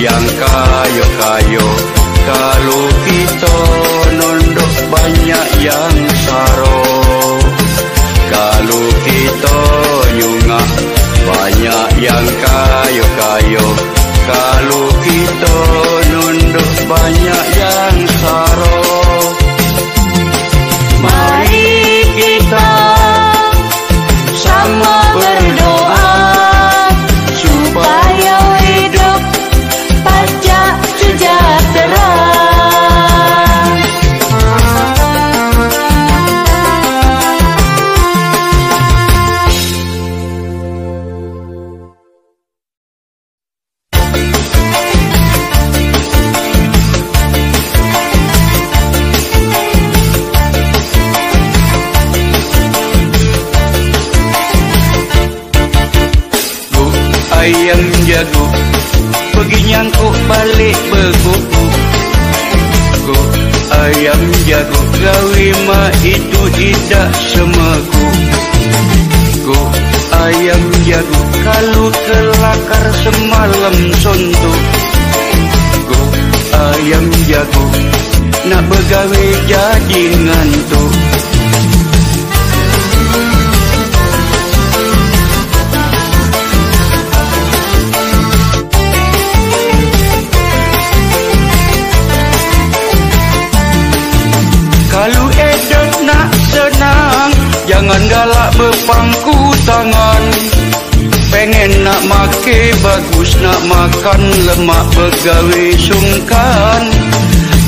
yang kayo-kayo kalau kita nondok banyak yang saro. Kalau kita nyunga banyak yang kayo-kayo kalau kita nondok banyak yang saro. Mari kita sama berdoa begawe sungkan.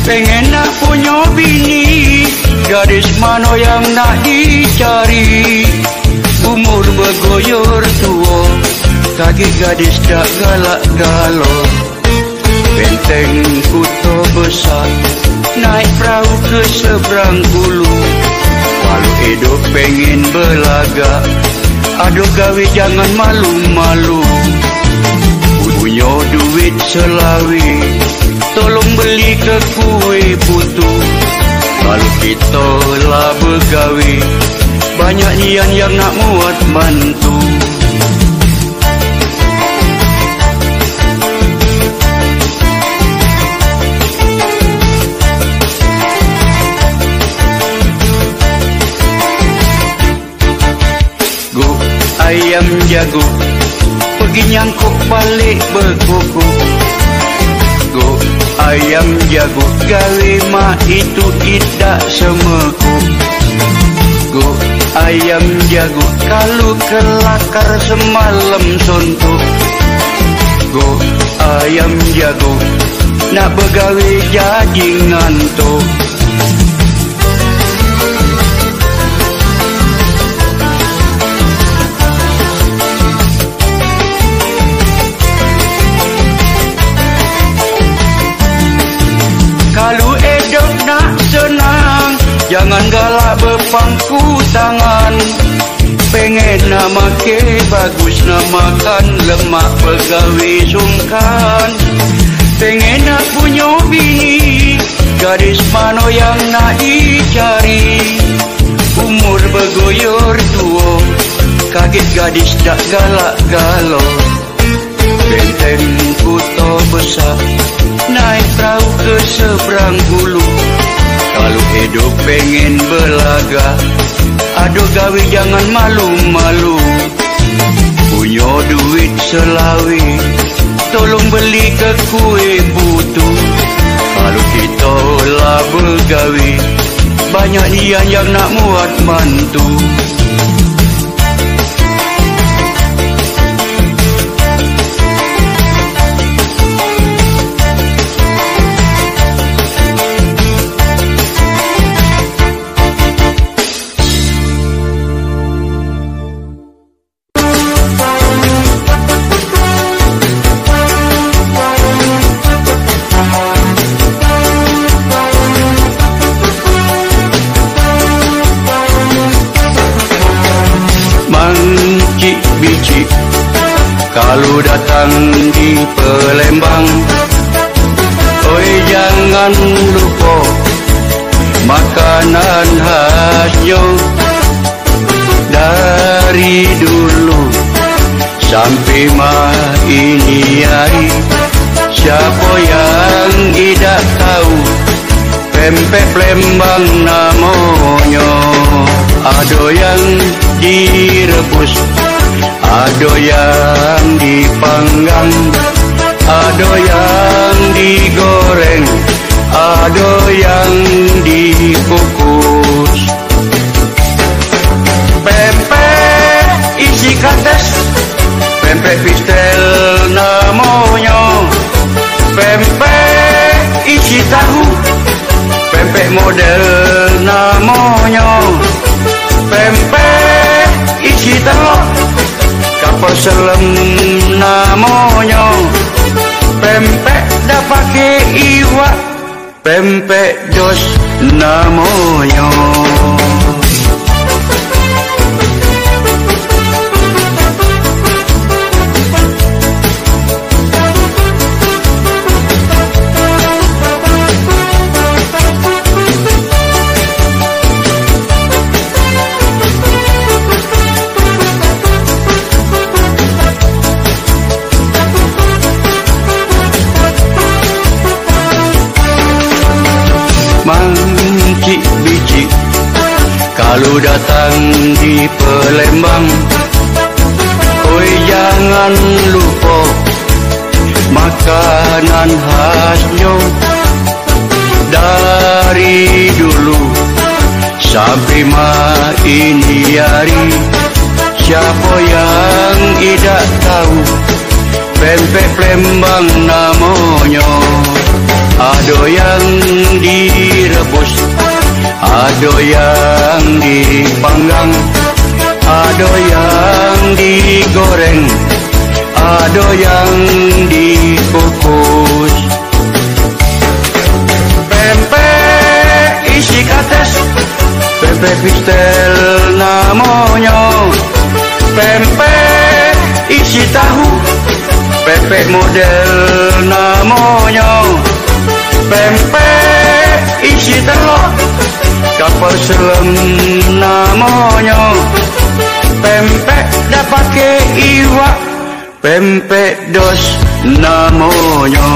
Pengen nak punya bini Gadis mana yang nak dicari? Umur bergoyor tua Kaki gadis tak galak galau. Benteng kuto besar Naik perahu ke seberang hulu. Walau hidup pengen belaga Aduh gawe jangan malu-malu Punya duit selawi. Tolong beli ke kue putu. Kalau kita lah begawe Banyak nian yang nak muat mantu Go ayam jago Pergi nyangkuk balik berkuku. Go ayam jago Gawe mak itu tidak semeku Go ayam jago Kalau kelakar semalam sontuk Go ayam jago Nak begawe jadi ngantuk Jangan galak berpangku tangan. Pengen nak make bagus nak makan Lemak pegawe sungkan Pengen nak punya bini Gadis mana yang nak dicari. Umur bergoyor tua Kaget gadis tak galak galau. Benteng kuto besar Naik perahu ke seberang hulu Kalau hidup pengen belaga Aduh gawe jangan malu-malu. Punya duit selawi Tolong beli ke kue butu. Kalau kita lah bergawe Banyak nian yang nak muat mantu Pelembang Oi jangan lupa Makanan khasnya Dari dulu Sampai mah ini hari Siapa yang tidak tahu Pempek Palembang namanya? Ada yang direbus Ada yang dipanggang Ada yang digoreng Ada yang dikukus. Pempek isi kates Pempek pistel namanya. Pempek isi tahu Pempek model namanya. Pempek isi telur Kapal selam namanya Pempek dah pakai iwak Pempek dos namanya apa yang tidak tahu? Pempek Plembang namanya. Ada yang direbus Ada yang dipanggang Ada yang digoreng Ada yang dikukus. Pempek isi kates Pempek pistel namanya. Pempek isi tahu Pempek model namanya Pempek isi telur Kapal selam namanya Pempek dah pakai iwak Pempek dos namanya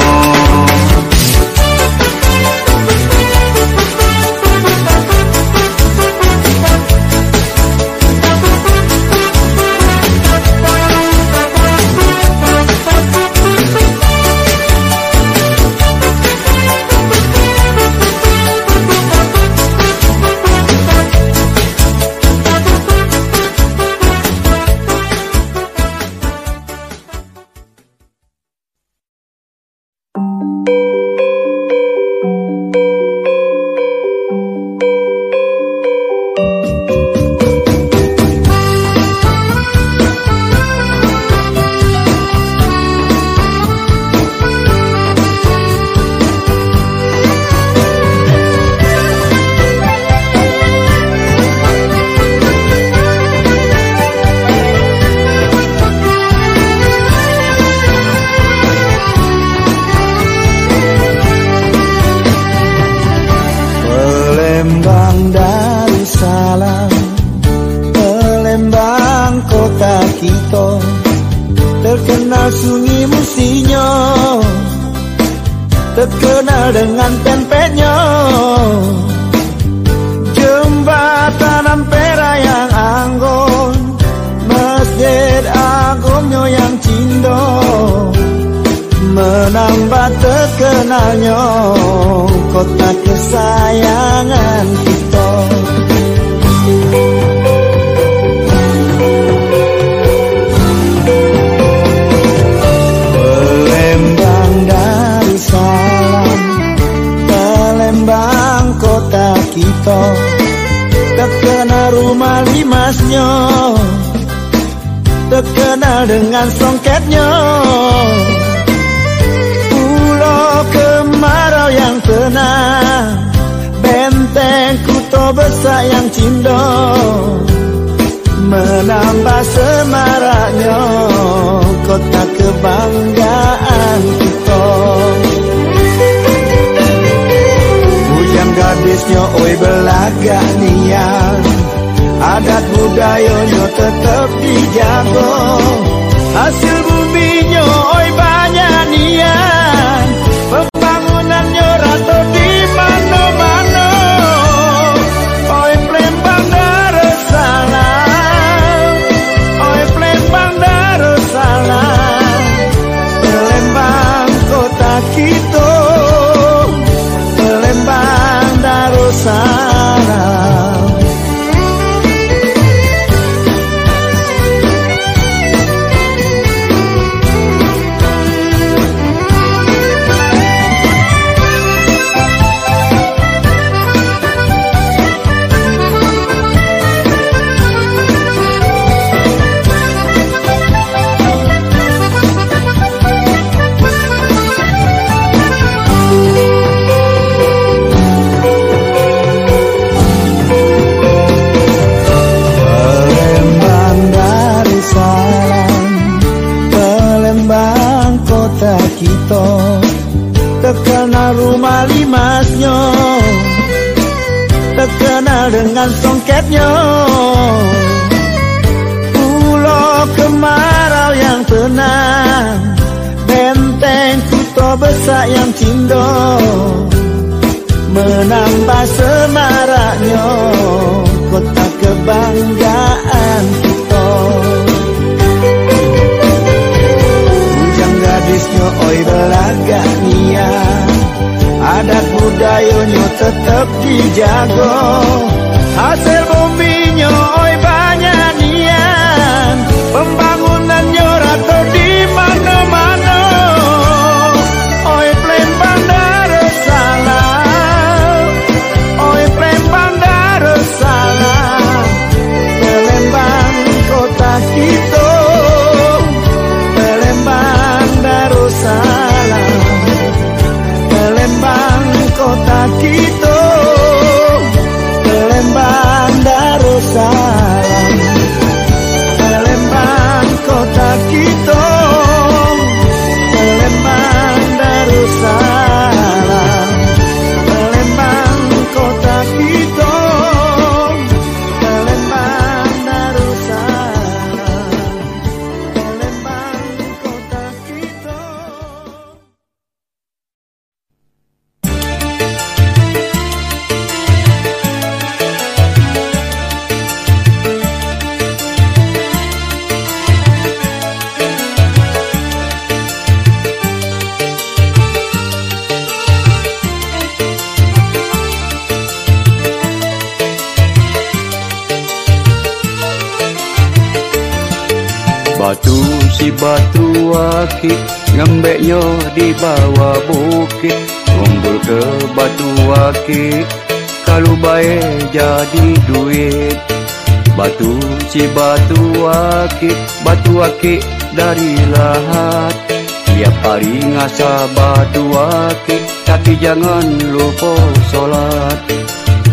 Akik dari lahat. Tiap hari ngasah batu akik Tapi jangan lupa solat.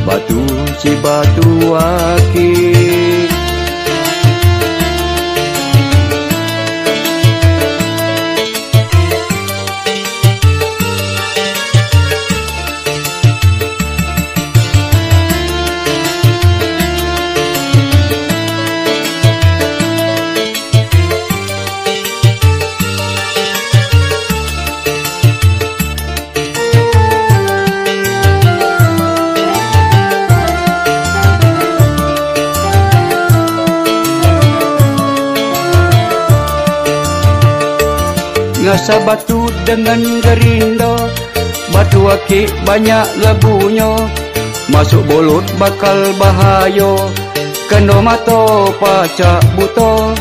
Batu si batu Ngasa batu dengan gerindo Batu akik banyak lebunya. Masuk bolut bakal bahayo Kendo mato pacak buto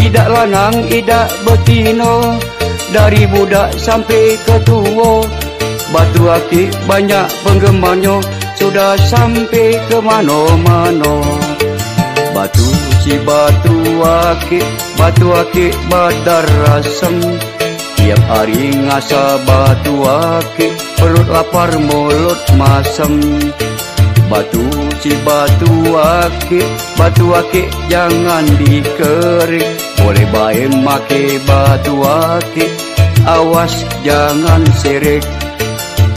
Idak lanang, idak betino Dari budak sampai ke tua. Batu akik banyak penggemarnya. Sudah sampai ke mana-mana. Batu si batu akik Batu akik badar rasem Tiap hari ngasa batu akik Perut lapar mulut masam Batu si batu akik Batu akik jangan dikerik. Boleh baik make batu akik Awas jangan sirik.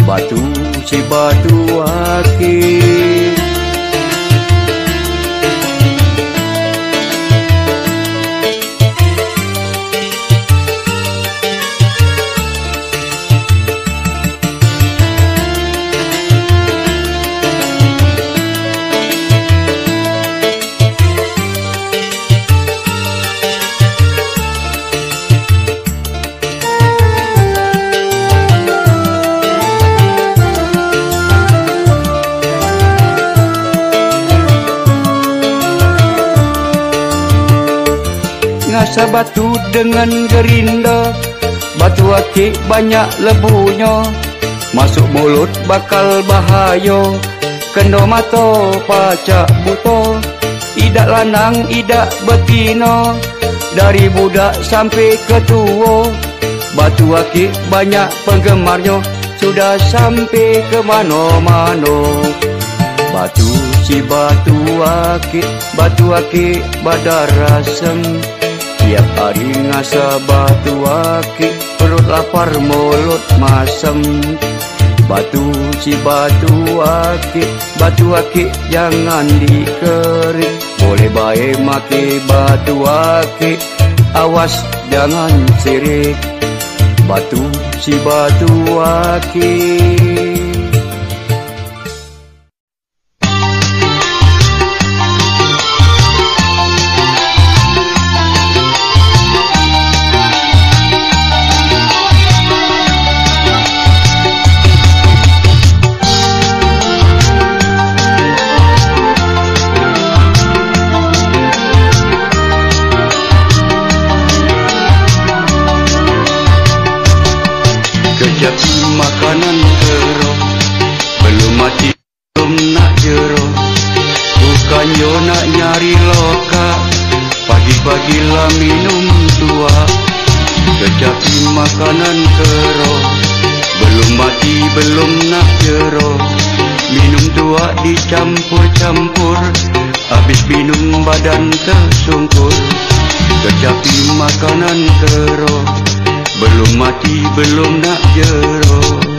Batu si batu akik Ngasa batu dengan gerinda. Batu akik banyak lebunya. Masuk mulut bakal bahayo Kendo mato pacak buto Idak lanang, idak betino Dari budak sampai ke tua Batu akik banyak penggemarnya. Sudah sampai ke mana-mana. Batu si batu akik Batu akik badar rasem Tiap hari ngasa batu akik Perut lapar mulut masam Batu si batu akik Batu akik jangan dikerik Boleh baik make batu akik Awas jangan sirik. Batu si batu jadi makanan jero Belum mati, belum nak jeroh. Bukan yo nak nyari loka. Pagi-pagi lah minum tua. Kecapi makanan kero Belum mati, belum nak jeroh. Minum tua dicampur-campur. Habis minum badan tersungkur. Kecapi makanan kero Kecapi makanan kero belum mati belum nak jero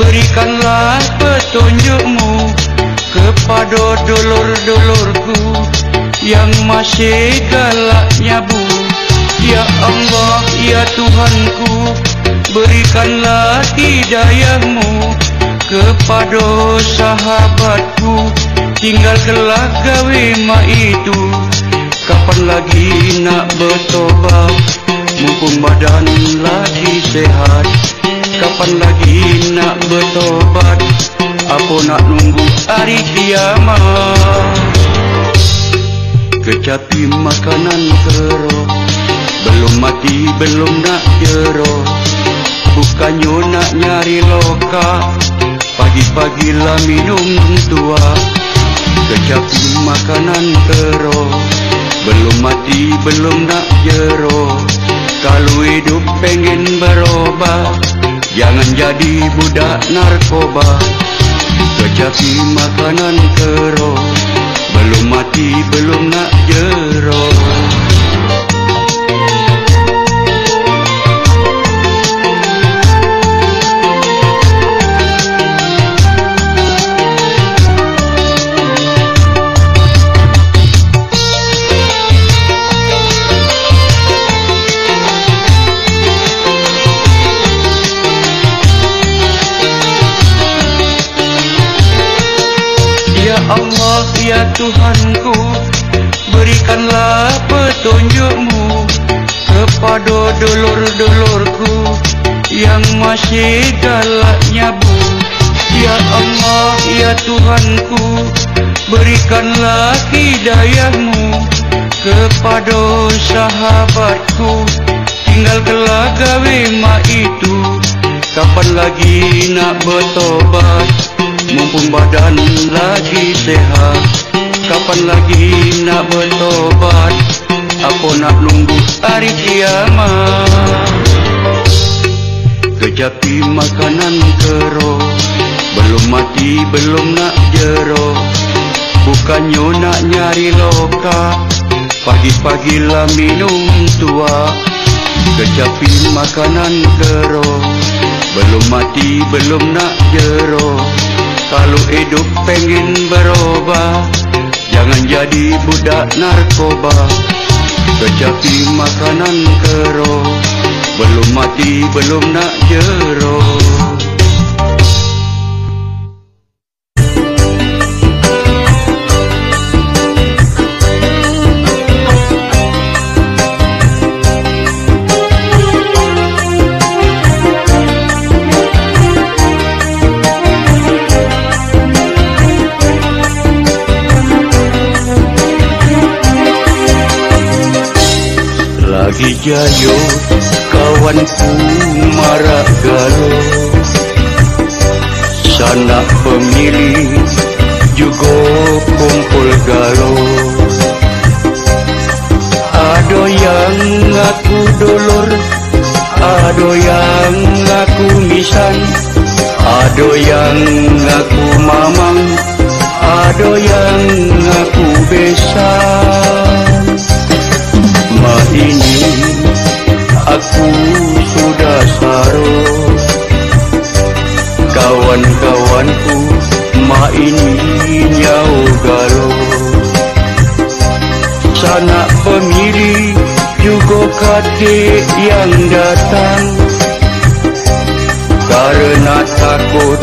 Berikanlah petunjukmu Kepada dolor-dolorku Yang masih galak nyabu Ya Allah, ya Tuhanku Berikanlah hidayahmu Kepada sahabatku. Tinggal kelak gawe mak itu. Kapan lagi nak bertobat? Mumpung badan lagi sehat Kapan lagi nak bertobat? Apa nak nunggu hari kiamat? Kecapi makanan kero Belum mati belum nak jero Bukannya nak nyari loka. Pagi-pagi lah minum tua. Kecapi makanan kero Belum mati belum nak jero Kalau hidup pengen berubah Jangan jadi budak narkoba. Kecapi makanan kero Belum mati belum nak jero ya Tuhanku Berikanlah petunjukmu Kepada dolor-dolorku Yang masih galak nyabu. Ya Allah, ya Tuhanku Berikanlah hidayahmu Kepada sahabatku. Tinggal kelak gawe mak itu Kapan lagi nak bertobat? Mumpung badan lagi sehat Kapan lagi nak bertobat? Apa nak nunggu hari kiamat. Kecapi makanan kero Belum mati belum nak jero Bukannya nak nyari loka. Pagi-pagi lah minum tua. Kecapi makanan kero Belum mati belum nak jero Kalau hidup pengen berubah Jangan jadi budak narkoba. Kecapi makanan kero Belum mati belum nak jero jayo kawanku marah galo Sana pemilih juga kumpul galo Ada yang ngaku dolor Ada yang ngaku misan Ada yang ngaku mamang Ada yang ngaku besan ini aku sudah saro Kawan-kawanku Ma ini nyau galo Sanak pemilih juga kadik yang datang. Karena takut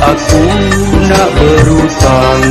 aku nak berutang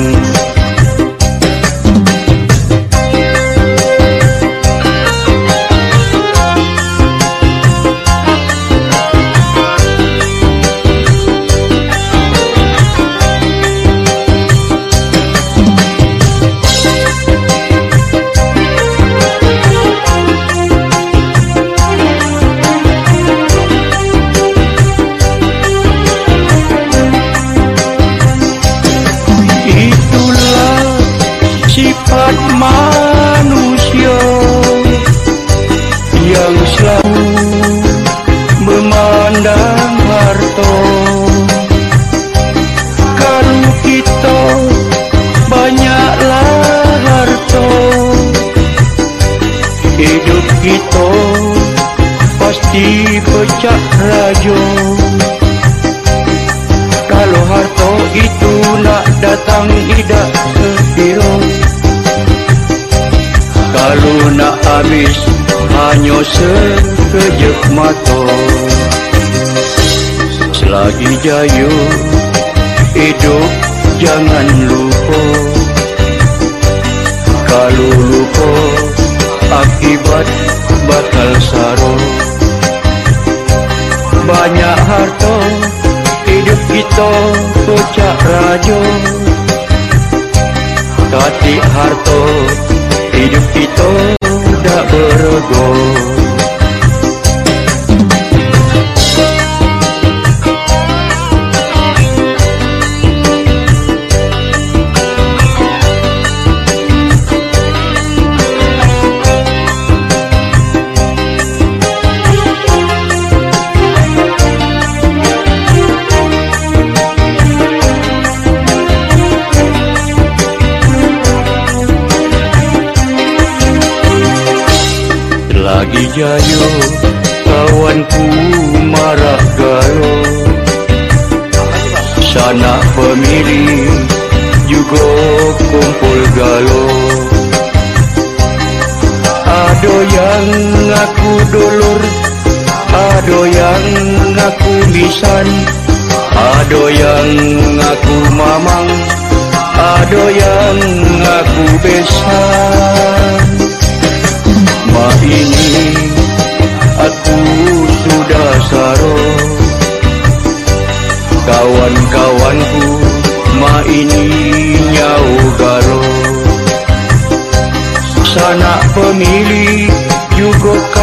Sekejap mata. Selagi jaya hidup jangan lupa. Kalau lupa akibat bakal sarung Banyak harta hidup kita pecah raja. Katik harta hidup kita tak bergol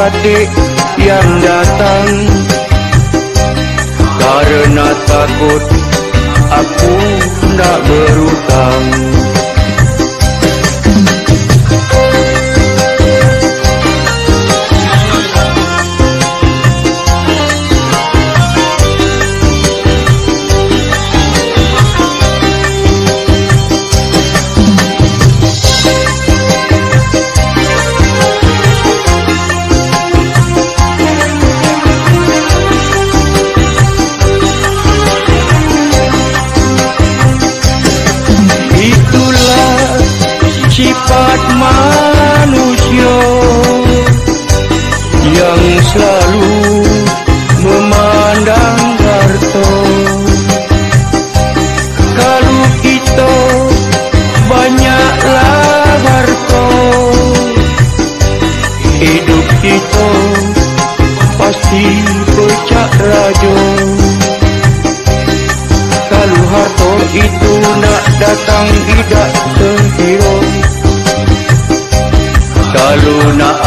adik yang datang. Karena takut aku tak berhutang berhutang.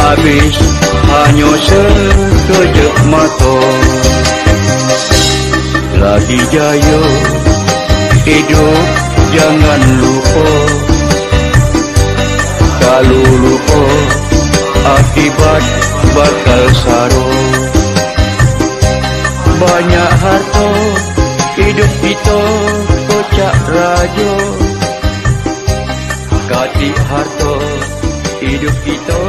habis Hanya sekejap mata. Lagi jaya Hidup jangan lupa. Kalau lupa Akibat bakal saru. Banyak harta Hidup kita kocak raja. Katik harta Hidup Hidup kita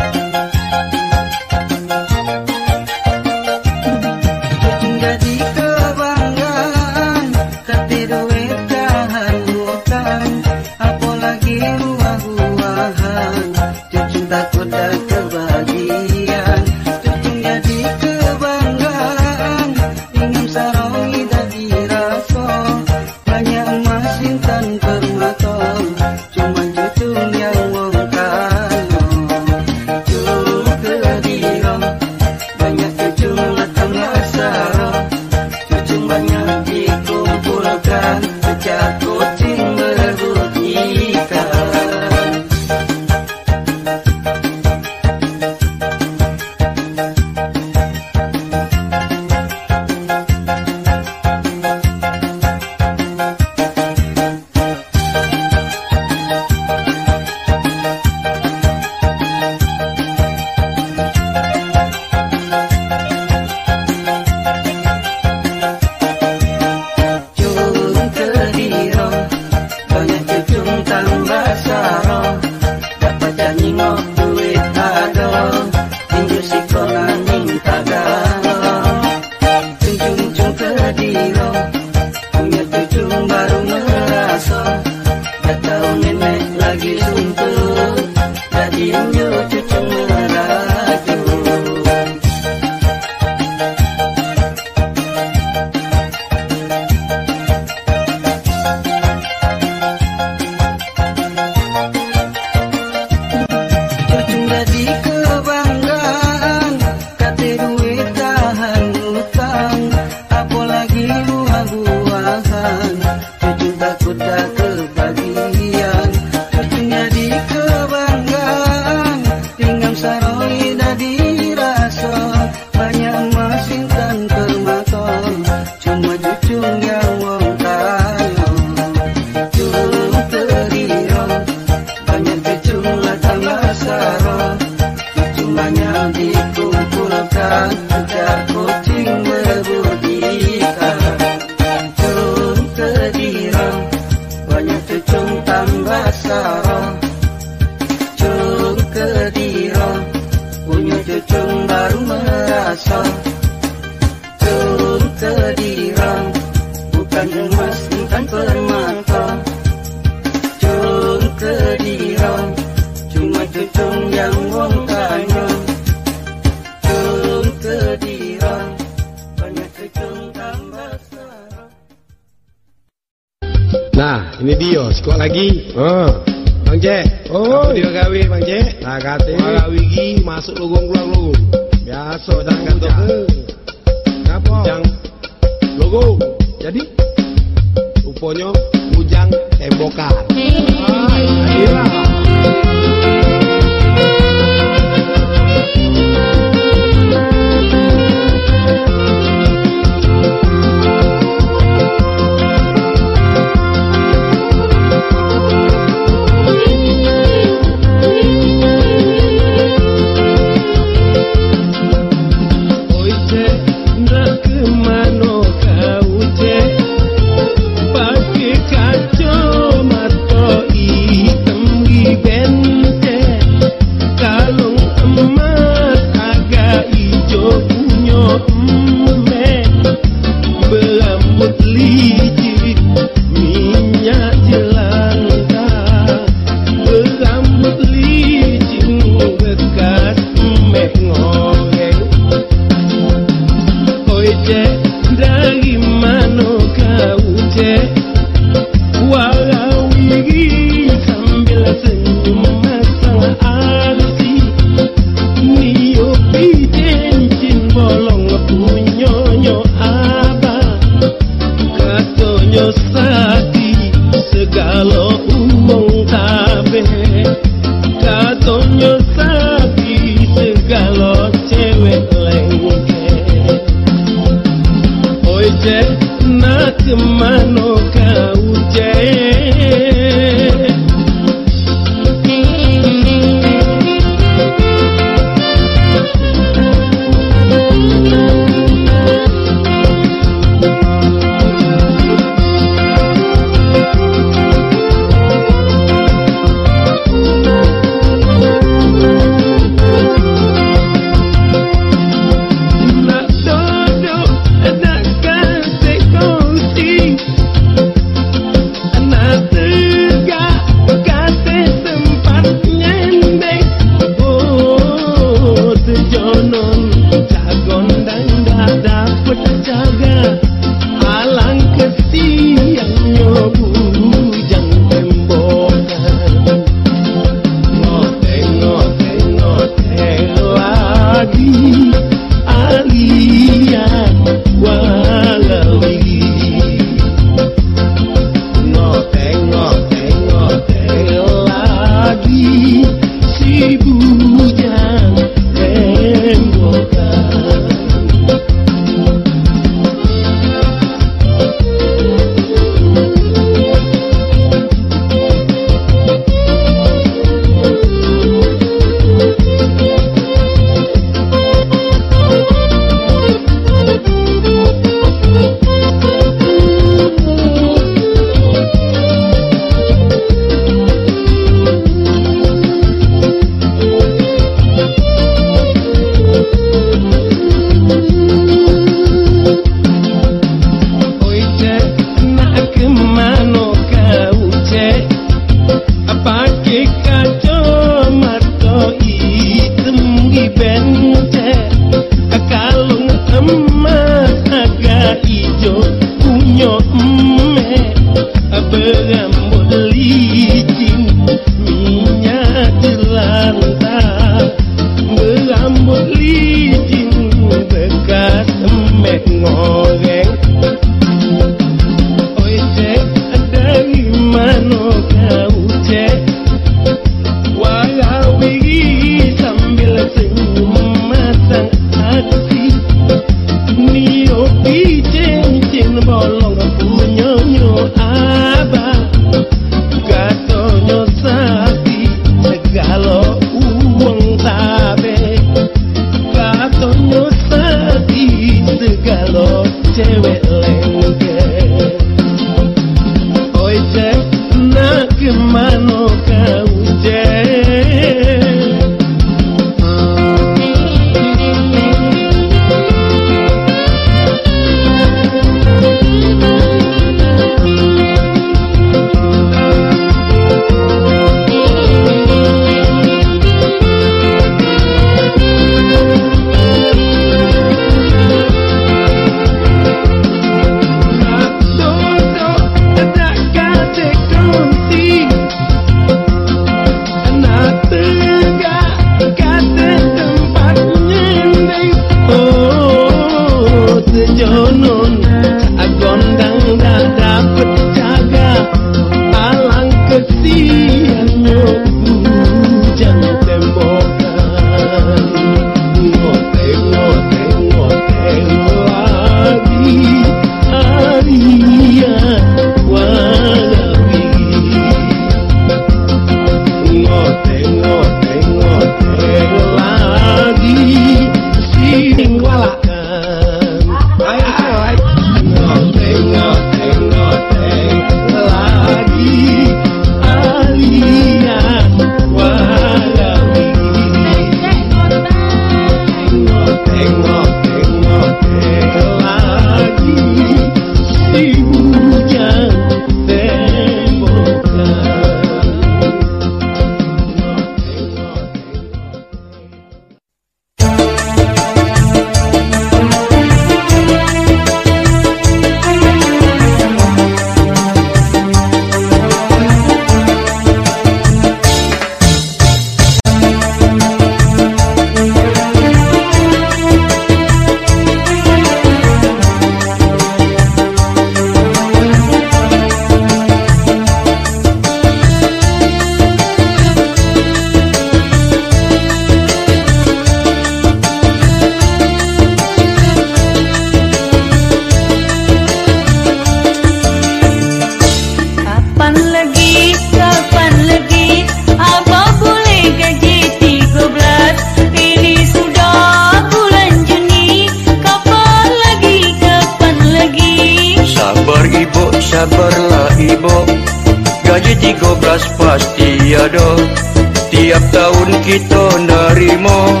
kita nerimo.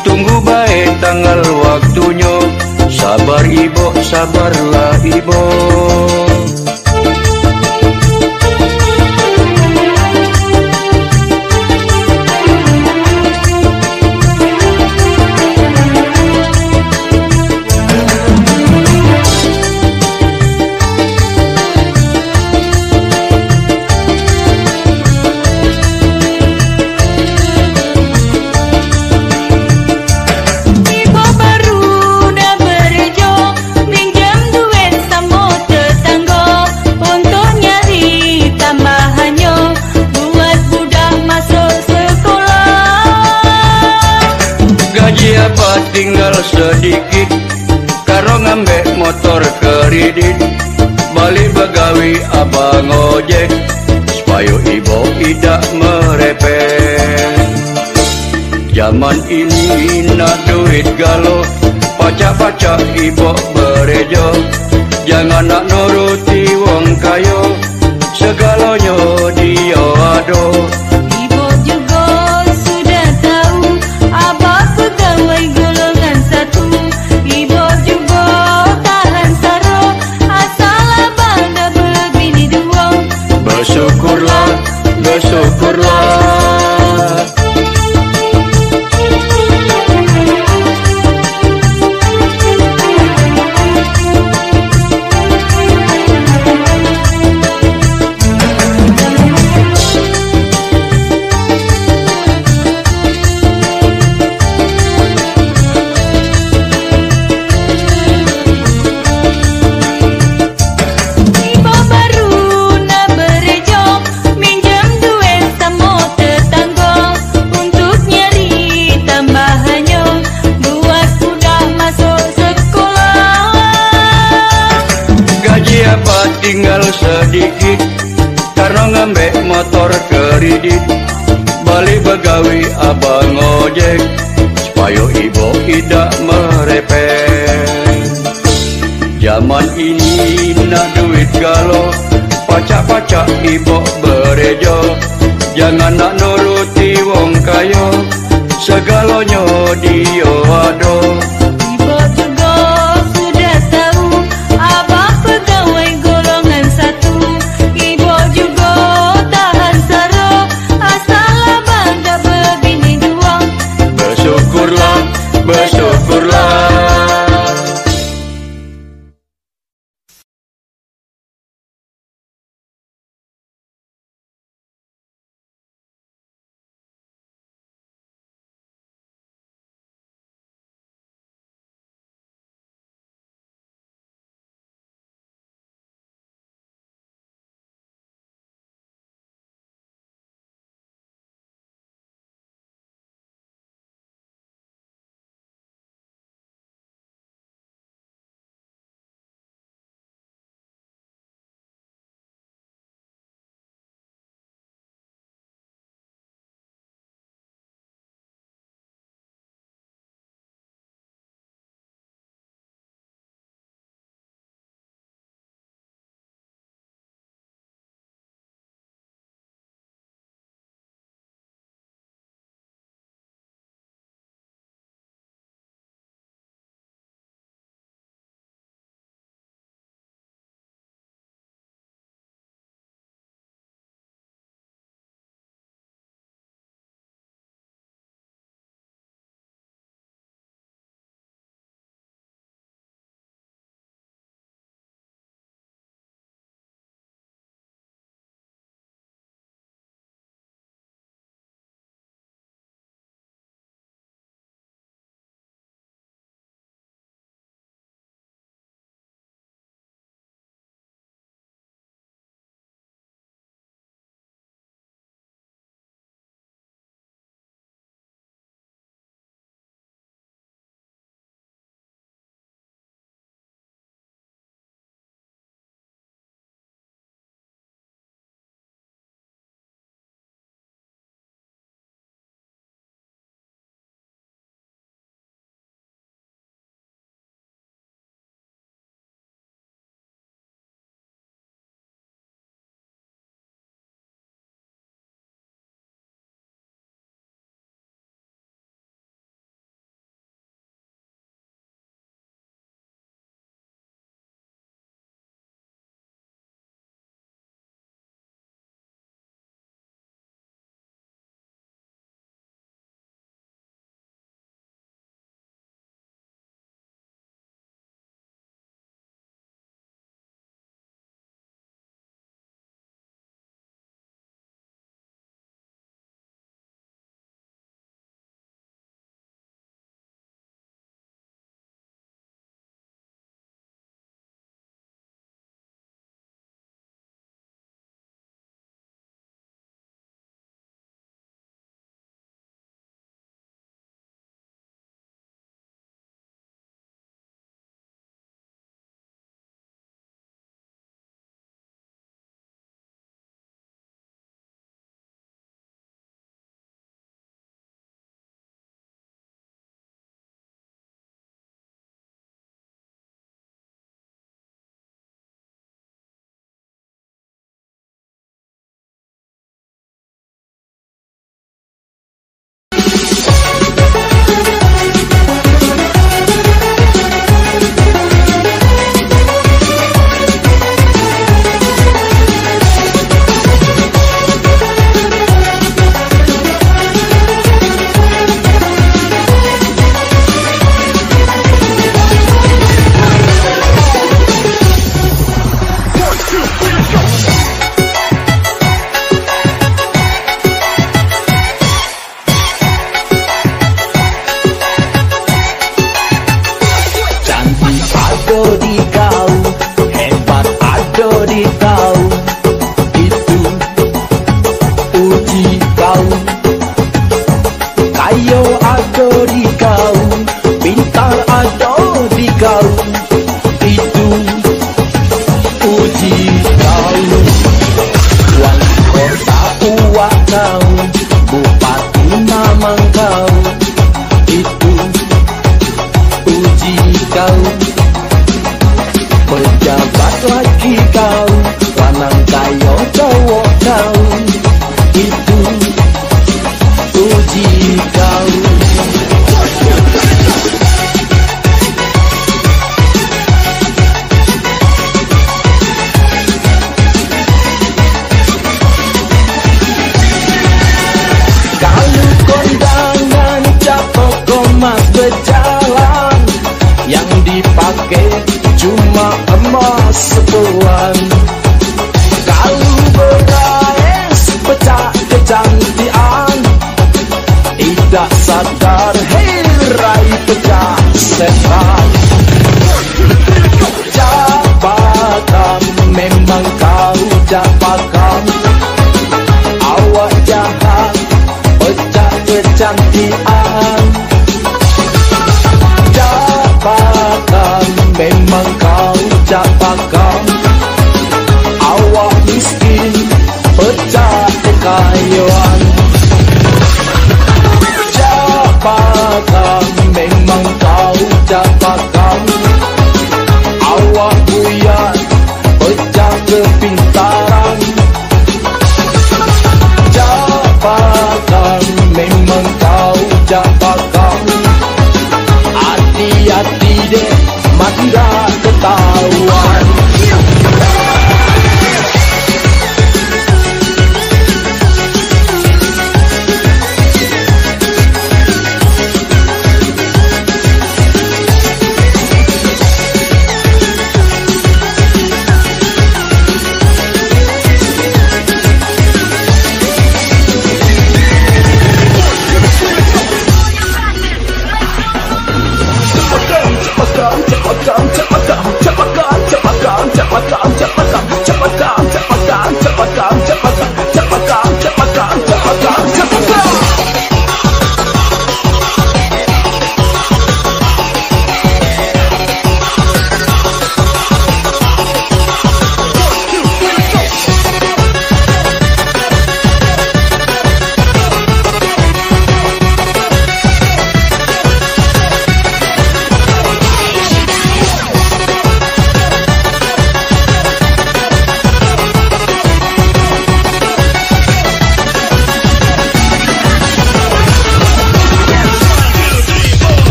Tunggu baik tanggal waktunya. Sabar ibu, sabarlah ibu. Zaman ini nak duit galau, Pacak-pacak ibu berejo Jangan nak nuruti wong kayo Segalanya dia ado Ibu juga sudah tahu Abah pegawai golongan satu. Ibu juga tahan saro Asal abah dah berbini dua Bersyukur kredit Balik begawi abang ojek. Supaya ibu tidak merepek. Zaman ini nak duit galo. Pacak-pacak ibu berejo. Jangan nak nuruti wong kayo Segalonyo dia.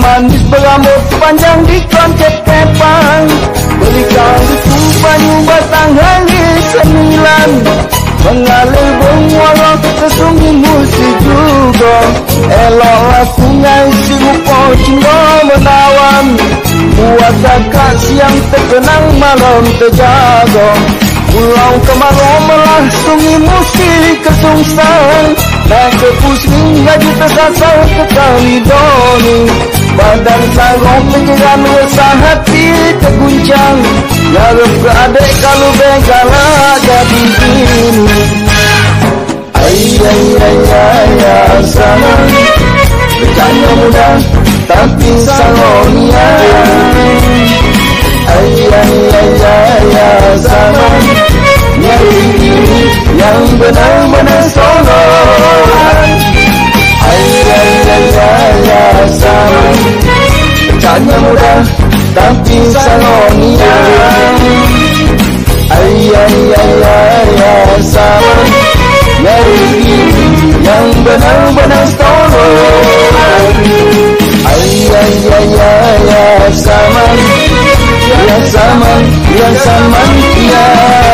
Manis berambut panjang di konsep kepang. Berikan itu banyu batang hari sembilan Mengalir bermuara ke sungai musik juga. Eloklah sungai si rupa cinta menawan Buat kakak siang terkenang malam terjaga. Pulau kemarau melah sungai musik kesungsang. Naik ke pusing lagi tersasar ke kali doni Badan sarung penjeran resah hati terguncang. Garap ke adik kalau bengkala jadi gini Ay ay ay ay ay sama Bercanda mudah tapi sangonia Ay ay ay ay ay sama Yang ini yang benar-benar ay ay ay sama Bercanda mudah tapi sangonia Ay ay ay ay ay sama Dari ini yang benar-benar tolong Ay ay ay ay ay sama Ya sama Ya sama Ya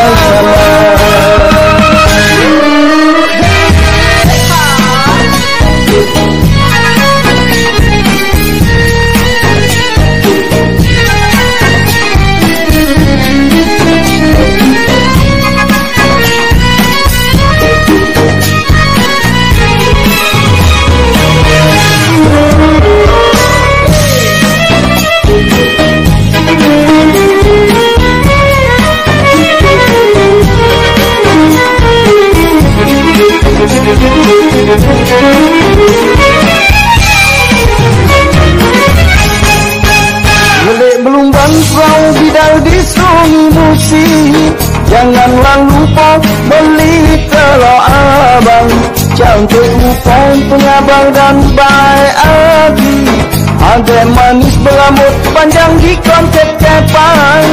Milik belumban perahu bidal di musik Janganlah lupa beli telur abang. Cantik rupa pengabang dan baik hati. Ada manis berambut panjang di konsep kepang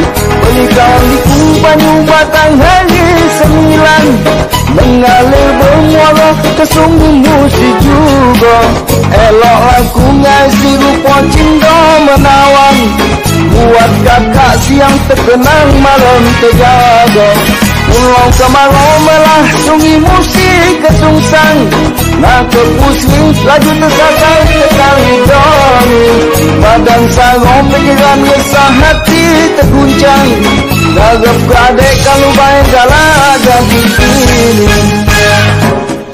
Berikan di banyu batang hari sembilan Mengalir bermuara ke sungai musik juga. Eloklah ku ngasi rupa cinta menawan. Buat kakak siang terkenang malam terjaga Pulau kemarau melah sungai musik kesungsang Nak pusing laju tersasar ke kali doni Badan sarung pikiran resah hati terguncang. Garap ke adik kalau baik galah jadi ini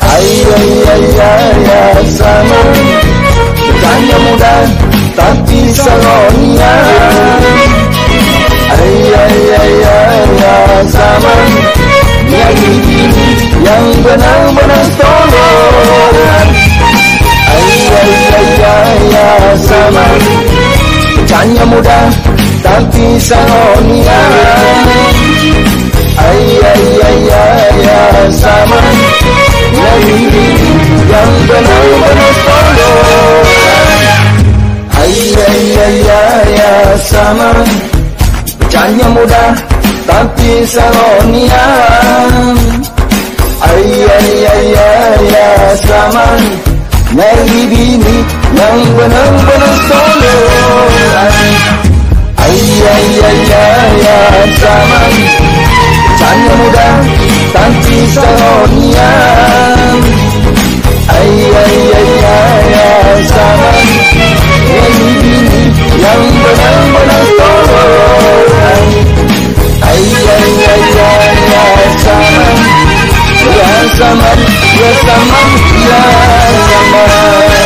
Ay ay ay ay sama. Tanya mudah tapi saronia Ay ay ay ay sama Yang ini yang benar-benar tolong Ay ay ay ay ay sama Tanya mudah tapi saronia Ay ay ay ay ay sama Yang ini yang benar-benar tolong Ay ay ay ay sama Bercanda mudah tapi saronia Ay ay ay ay ay sama Nyari bini yang benar-benar tolong Ay ay ay ay ay sama Bercanda mudah tapi saronia Ay ay ay ay ay sama Nyari bini yang benar-benar tolong Ay ay ay ay ay sama Ya sama bersama yang nyaman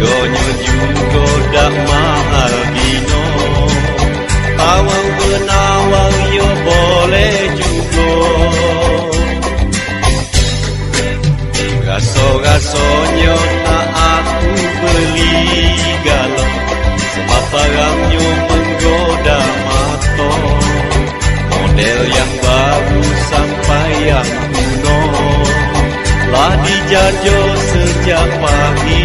Regonyo juga dak mahal gino Tawang benawang yo boleh juga. Gaso-gasonyo nak aku beli galon Sebab barangnya menggoda mata Model yang baru sampai yang kuno. Lah dijajo sejak pagi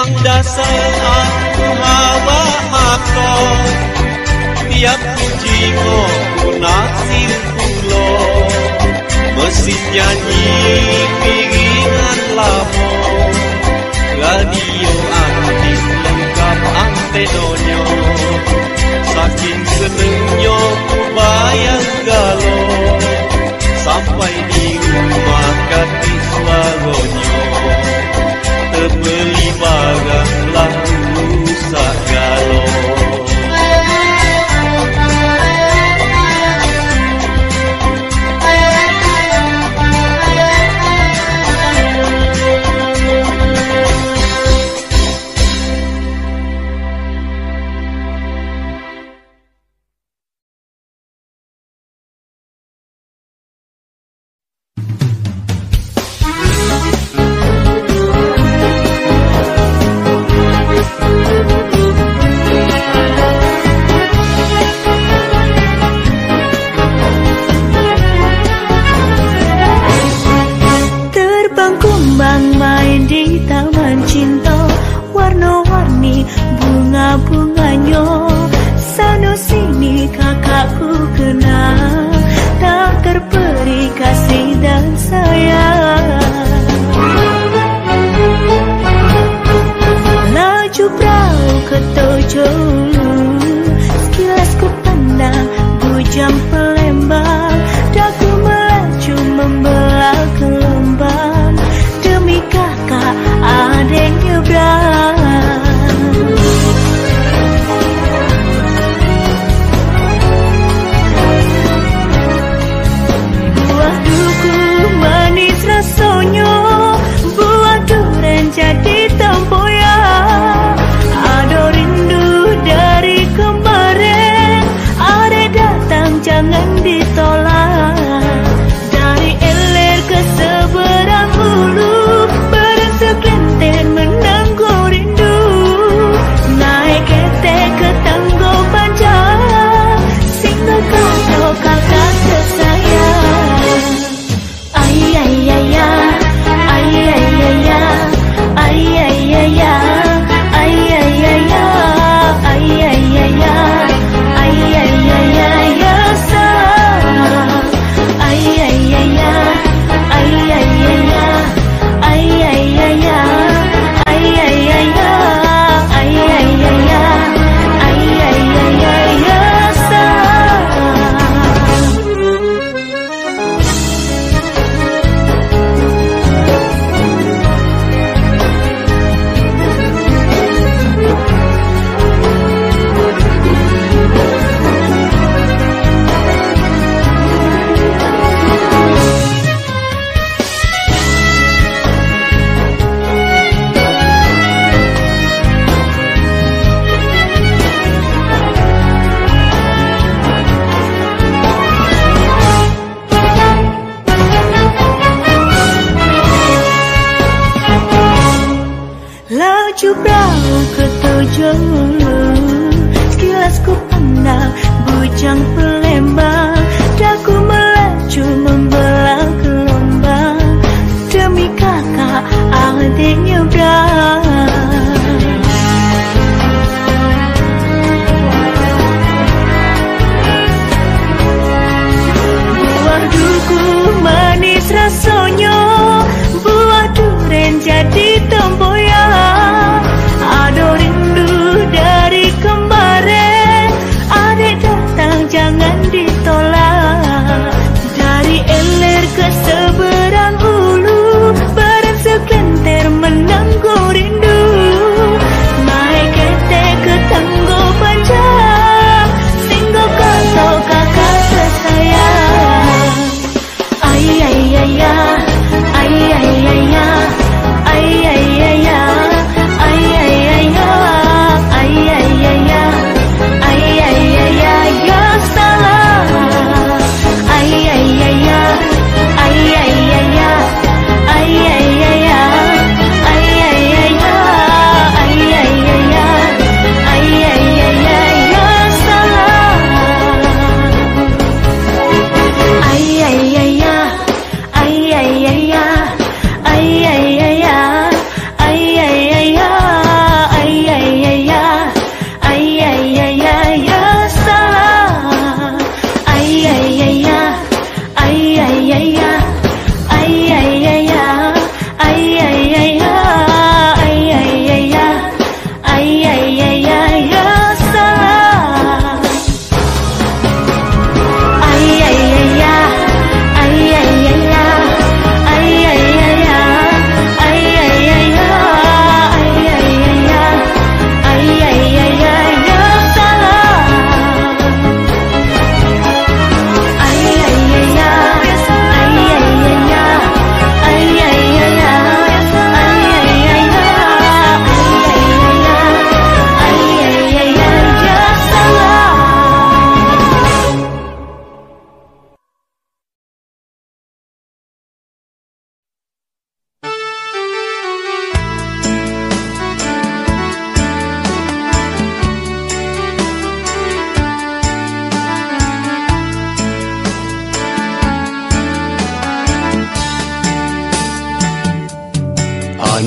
Memang dasar aku hawa mata Tiap kucingku ku naksir pulo. Mesin nyanyi piringan lamo Radio aktif lengkap antenonyo Saking senengnya ku bayar galo. Sampai di rumah kaki suaronyo Terbeli barang rusak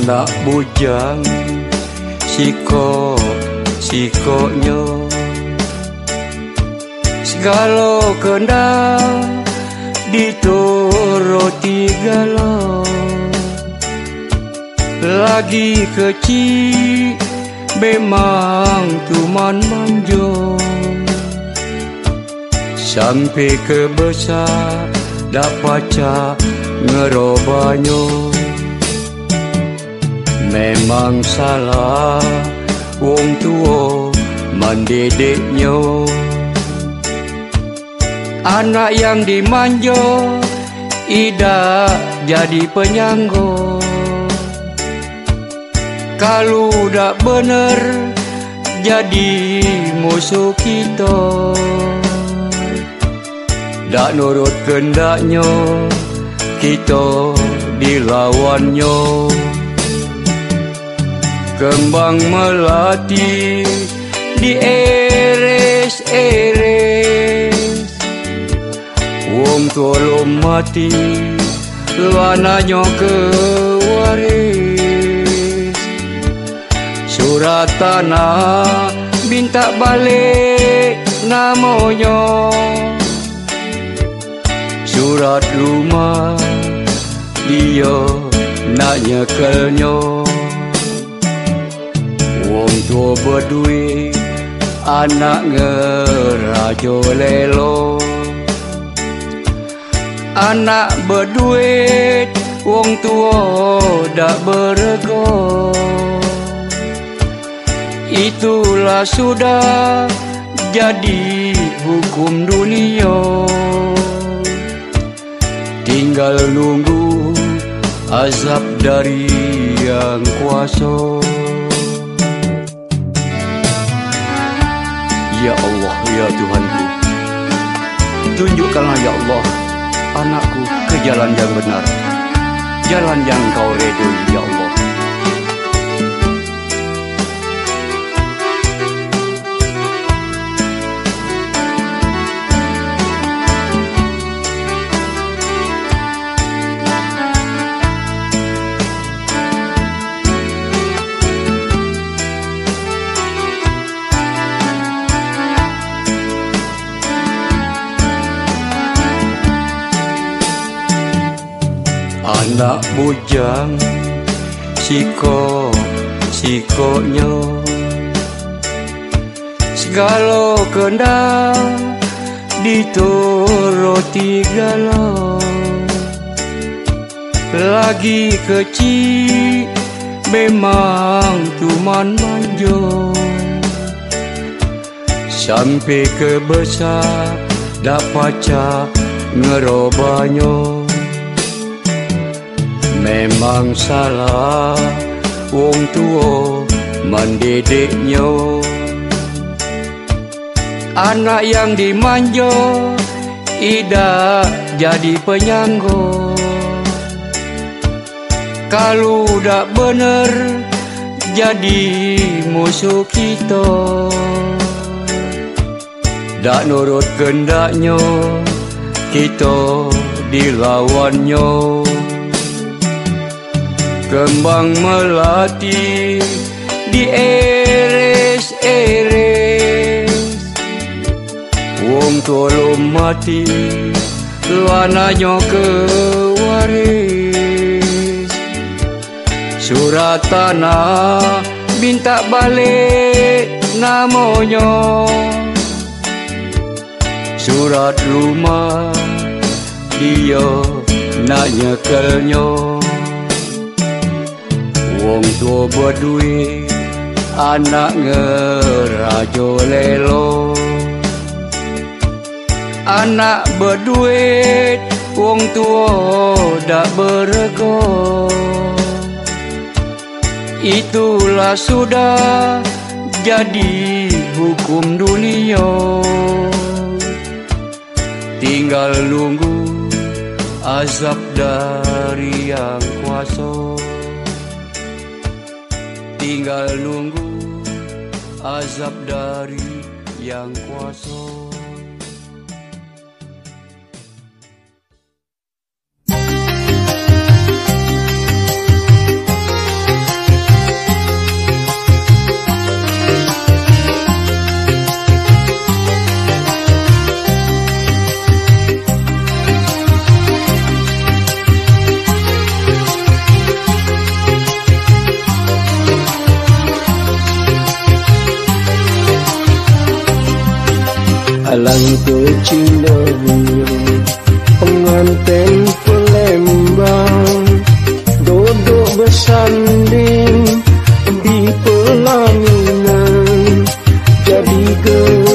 nak bujang. Sikok sikoknya. Segala kena dituruti galo lagi kecil memang tuman manjo. Sampai ke besar dapat cak ngerobanyo memang salah. Wong tua mendidiknya anak yang dimanjo ida jadi penyanggo kalau tak benar jadi musuh kita. Tak nurut kendaknya kita dilawannya kembang melati di eres eres. Wong tolong mati lananyo ke waris surat tanah minta balik namonyo surat rumah dia nanya kelnyo tua berdui anak ngerajo lelo. Anak berduit wong tua dak berego. Itulah sudah jadi hukum dunia. Tinggal nunggu azab dari yang kuasa. Ya Allah, Ya Tuhanku Tunjukkanlah Ya Allah Anakku ke jalan yang benar. Jalan yang kau redui Ya Allah. Anak bujang Siko Sikonyo Segala kena Dituroti galau Lagi kecil Memang tuman manjo. Sampai ke besar Dapat cak ngerobanya Memang salah Wong tua mendidiknya Anak yang dimanja Ida jadi penyanggo Kalau tak benar Jadi musuh kita. Tak nurut kendaknya Kita dilawannya Kembang melati di eres-eres Wong tua mati Luananya ke waris Surat tanah minta balik namanya Surat rumah dia nak nyekelnya Wong tua berduit Anak ngerajo lelo. Anak berduit Wong tua dak berego. Itulah sudah jadi hukum dunia. Tinggal nunggu azab dari yang kuasa tinggal nunggu azab dari yang kuasa. Alang kecilnya Pengantin Palembang Duduk bersanding Di pelaminan. Jadi keregutan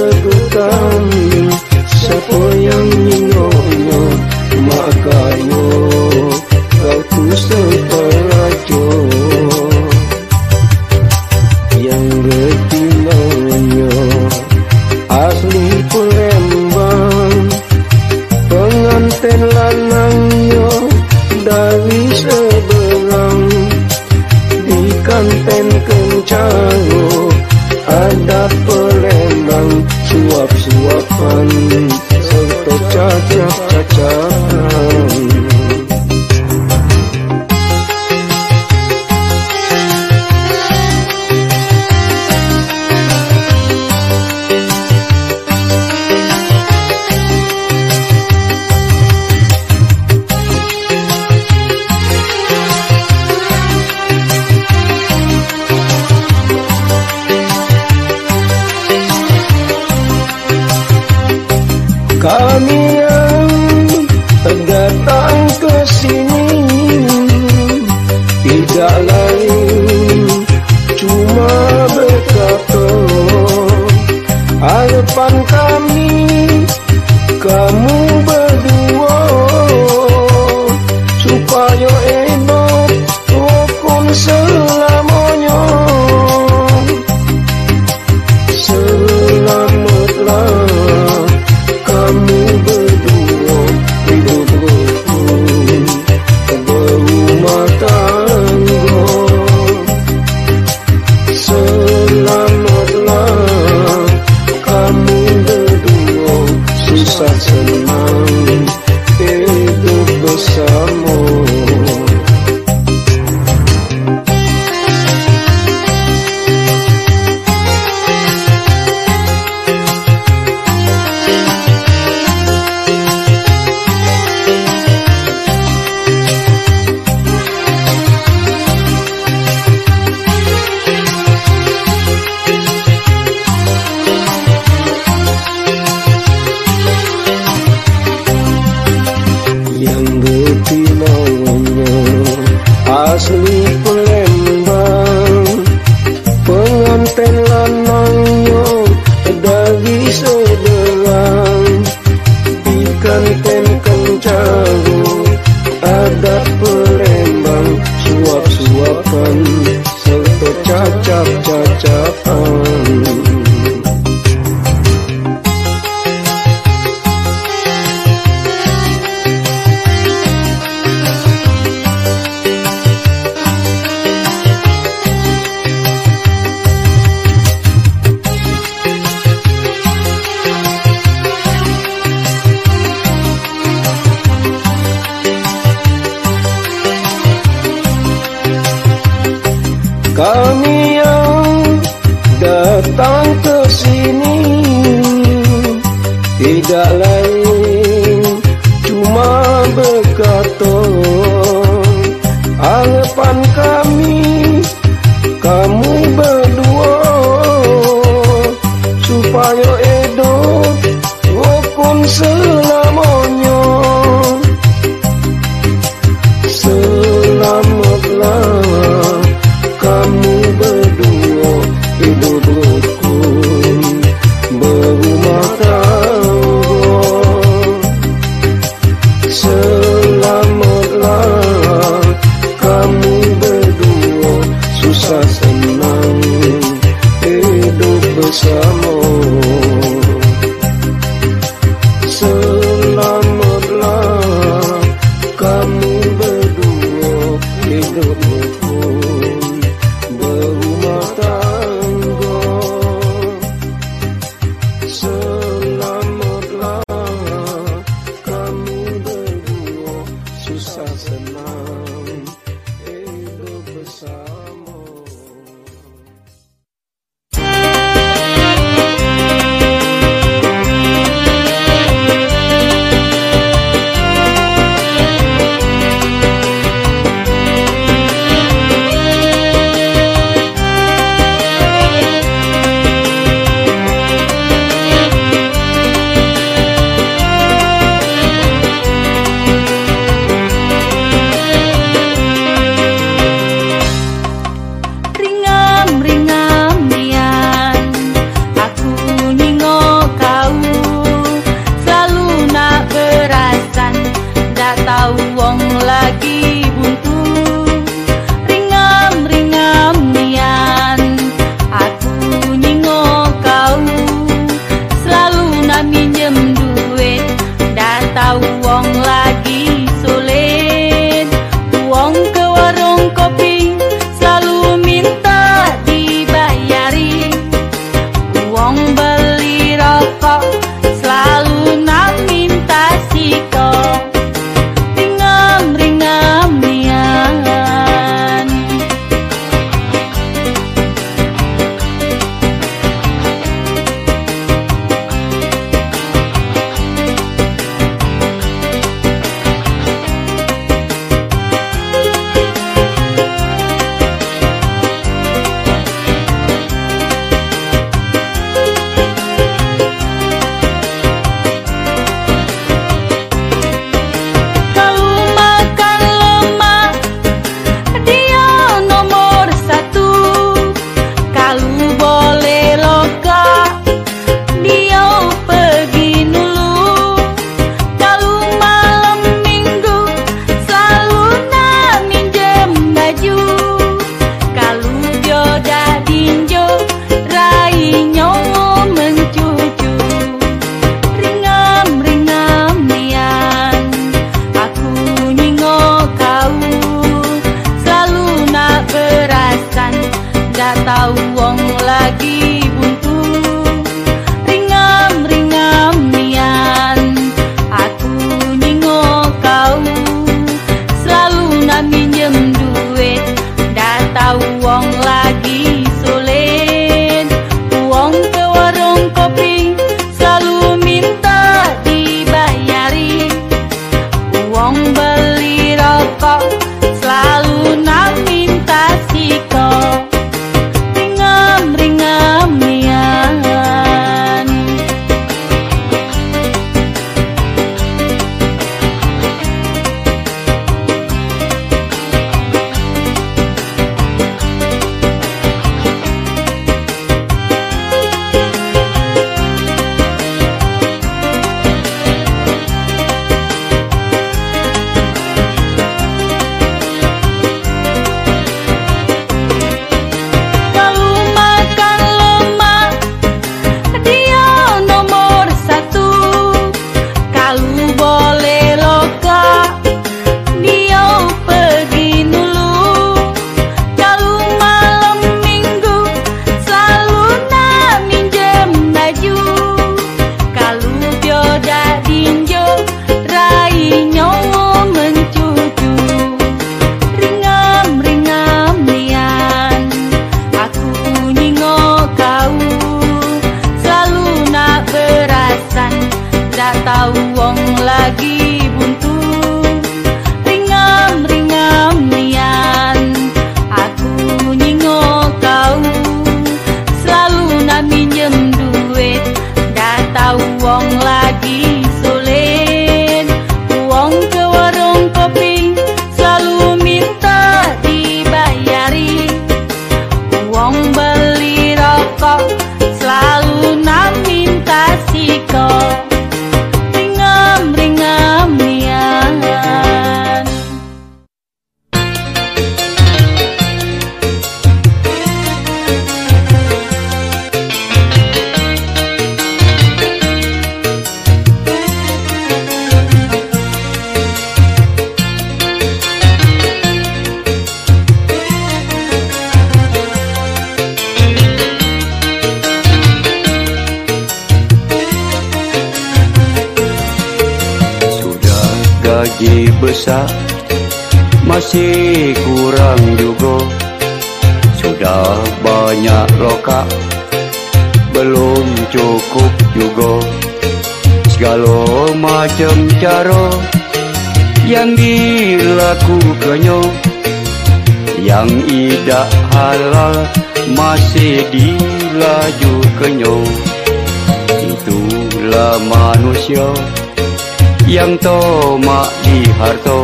Yang tomak di harta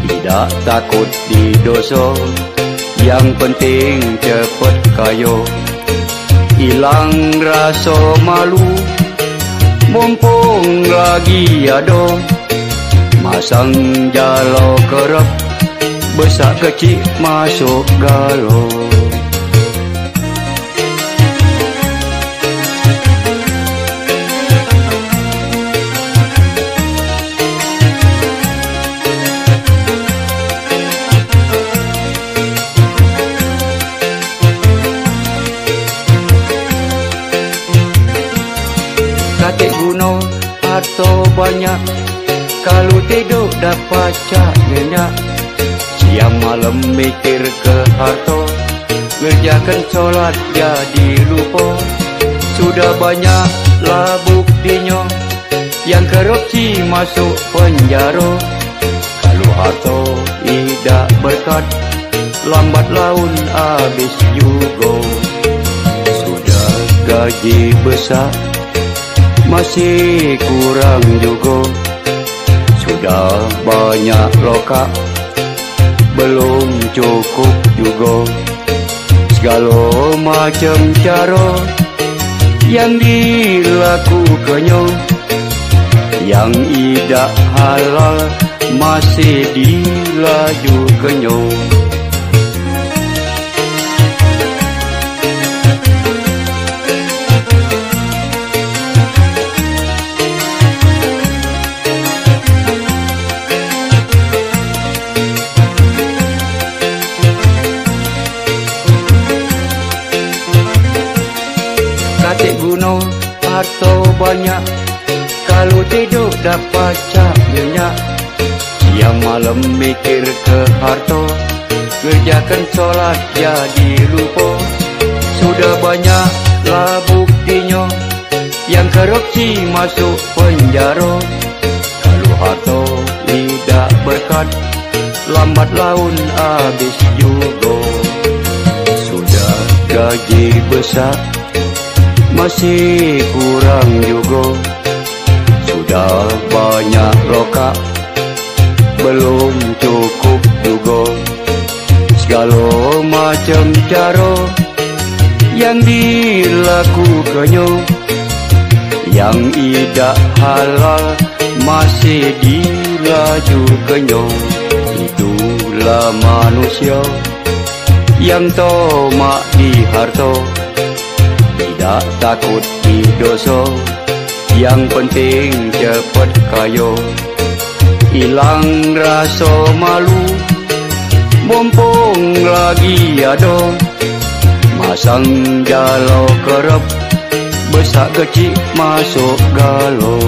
Tidak takut di dosa. Yang penting cepat kaya Hilang rasa malu. Mumpung lagi ada Masang jalo kerap Besar kecil masuk galau banyak. Kalau tidur dapat cak nyenyak. Siang malam mikir ke harta. Ngerjakan solat jadi lupa. Sudah banyak lah buktinya Yang korupsi masuk penjara. Kalau harta tidak berkat Lambat laun habis juga. Sudah gaji besar masih kurang juga. Sudah banyak lokak Belum cukup juga. Segala macam cara Yang dilakukannya. Yang tidak halal Masih dilajukannya harta banyak. Kalau tidur dapat cak nyenyak Siang malam mikir ke harta. Kerjakan solat jadi lupa. Sudah banyak lah buktinya Yang korupsi masuk penjara. Kalau harta tidak berkat Lambat laun habis juga. Sudah gaji besar masih kurang juga. Sudah banyak lokak Belum cukup juga. Segala macam cara Yang dilakukannya. Yang tidak halal Masih dilajukannya Itulah manusia Yang tomak di harta tidak takut di dosa Yang penting cepat kaya. Hilang rasa malu Mumpung lagi ada. Masang jalo kerap Besar kecil masuk galau